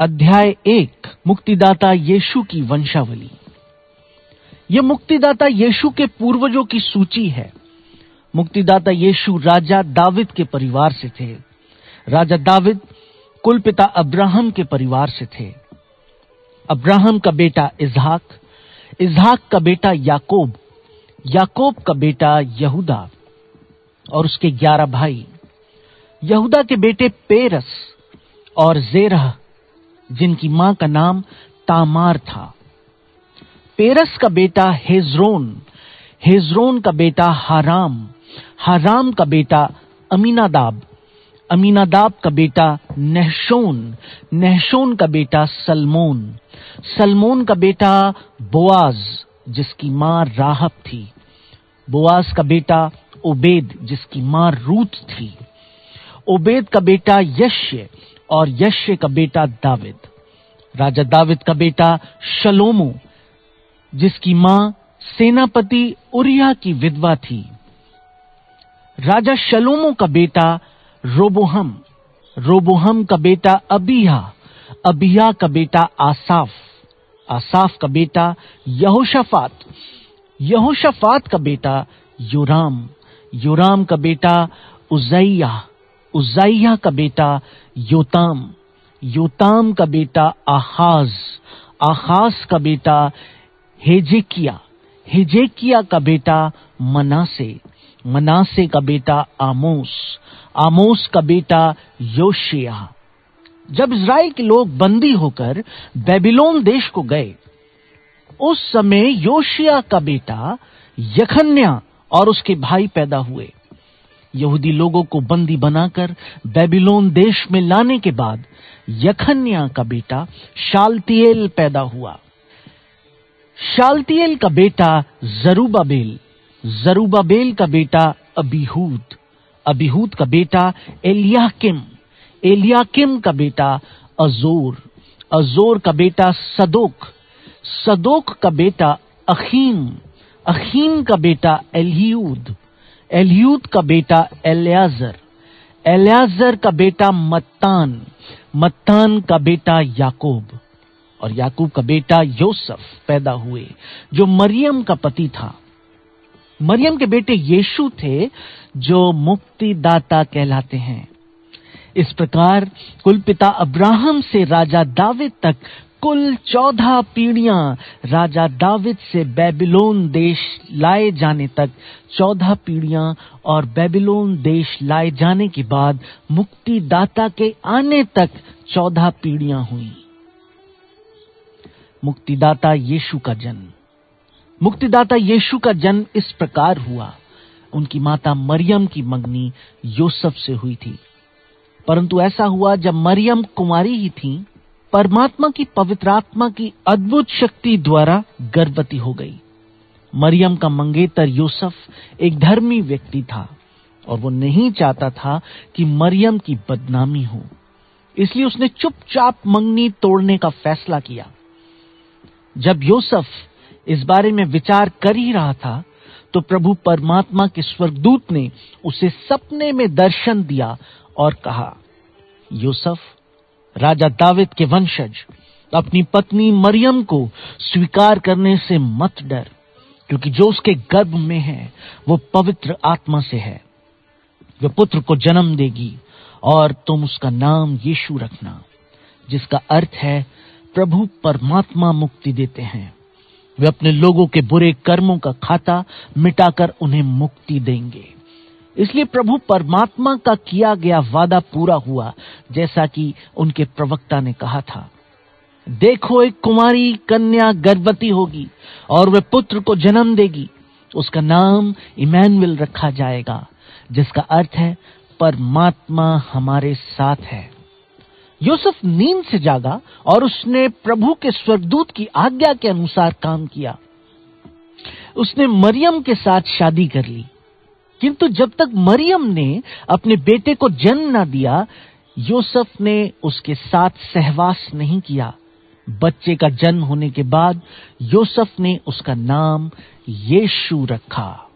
अध्याय एक, मुक्तिदाता यीशु की वंशावली। यह मुक्तिदाता यीशु के पूर्वजों की सूची है। मुक्तिदाता यीशु राजा दाविद के परिवार से थे। राजा दाविद कुलपिता अब्राहम के परिवार से थे। अब्राहम का बेटा इजहाक इजहाक का बेटा याकोब याकोब का बेटा यहूदा और उसके ग्यारह भाई। यहूदा के बेटे पेरस और जेरह जिनकी माँ का नाम तामार था। पेरस का बेटा हेजरोन हेजरोन का बेटा हाराम हाराम का बेटा अमीनादाब अमीनादाब का बेटा नहशोन नहशोन का बेटा सलमोन सलमोन का बेटा बोआज, जिसकी माँ राहब थी। बोआज का बेटा ओबेद, जिसकी माँ रूत थी। ओबेद का बेटा यश्य और यश्य का बेटा दाविद। राजा दाविद का बेटा शलोमो, जिसकी माँ सेनापति उरिया की विधवा थी। राजा शलोमो का बेटा रोबोहम रोबोहम का बेटा अबिया अबिया का बेटा आसाफ आसाफ का बेटा यहोशफात यहोशफात का बेटा योराम योराम का बेटा उजैया। उजैया का बेटा योताम। योताम का बेटा आहाज। आहाज का बेटा हेजेकिया। हेजेकिया का बेटा मनासे। मनासे का बेटा आमोस। आमोस का बेटा योशिया जब इज़राइल के लोग बंदी होकर बेबीलोन देश को गए, उस समय योशिया का बेटा यखन्या और उसके भाई पैदा हुए। यहूदी लोगों को बंदी बनाकर बेबीलोन देश में लाने के बाद यखन्या का बेटा शालतियेल पैदा हुआ। शालतियेल का बेटा जरूबाबेल जरूबाबेल का बेटा अबीहूद अबीहूद का बेटा एलियाकिम एलियाकिम का बेटा अजोर अजोर का बेटा सदोक सदोक का बेटा अखीम अखीम का बेटा एलियूद एलियूद का बेटा एलियाजर एलियाजर का बेटा मत्तान मत्तान का बेटा याकूब और याकूब का बेटा योसफ पैदा हुए, जो मरियम का पति था। मरियम के बेटे यीशु थे, जो मुक्तिदाता कहलाते हैं। इस प्रकार कुलपिता अब्राहम से राजा दावे तक कुल चौदह पीढ़ियाँ राजा दाविद से बेबीलोन देश लाए जाने तक चौदह पीढ़ियाँ और बेबीलोन देश लाए जाने के बाद मुक्तिदाता के आने तक चौदह पीढ़ियाँ हुई। मुक्तिदाता यीशु का जन्म। मुक्तिदाता यीशु का जन्म इस प्रकार हुआ। उनकी माता मरियम की मंगनी योसफ से हुई थी। परंतु ऐसा हुआ जब मरियम कुमारी ही थी परमात्मा की पवित्रात्मा की अद्भुत शक्ति द्वारा गर्भवती हो गई। मरियम का मंगेतर यूसुफ एक धर्मी व्यक्ति था और वो नहीं चाहता था कि मरियम की बदनामी हो। इसलिए उसने चुपचाप मंगनी तोड़ने का फैसला किया। जब यूसुफ इस बारे में विचार कर ही रहा था तो प्रभु परमात्मा के स्वर्गदूत ने उसे सपने में दर्शन दिया और कहा, यूसुफ राजा दाविद के वंशज, अपनी पत्नी मरियम को स्वीकार करने से मत डर, क्योंकि जो उसके गर्भ में है, वो पवित्र आत्मा से है। वे पुत्र को जन्म देगी, और तुम उसका नाम यीशु रखना, जिसका अर्थ है, प्रभु परमात्मा मुक्ति देते हैं। वे अपने लोगों के बुरे कर्मों का खाता मिटाकर उन्हें मुक्ति देंगे। इसलिए प्रभु परमात्मा का किया गया वादा पूरा हुआ, जैसा कि उनके प्रवक्ता ने कहा था। देखो, एक कुमारी कन्या गर्भवती होगी और वह पुत्र को जन्म देगी। उसका नाम इमैनुअल रखा जाएगा, जिसका अर्थ है, परमात्मा हमारे साथ है। यूसुफ नींद से जागा और उसने प्रभु के स्वर्गदूत की आज्ञा के अनुसार काम किया। उसने मरियम के साथ शादी कर ली। किंतु जब तक मरियम ने अपने बेटे को जन्म ना दिया, यूसुफ ने उसके साथ सहवास नहीं किया। बच्चे का जन्म होने के बाद यूसुफ ने उसका नाम यीशु रखा।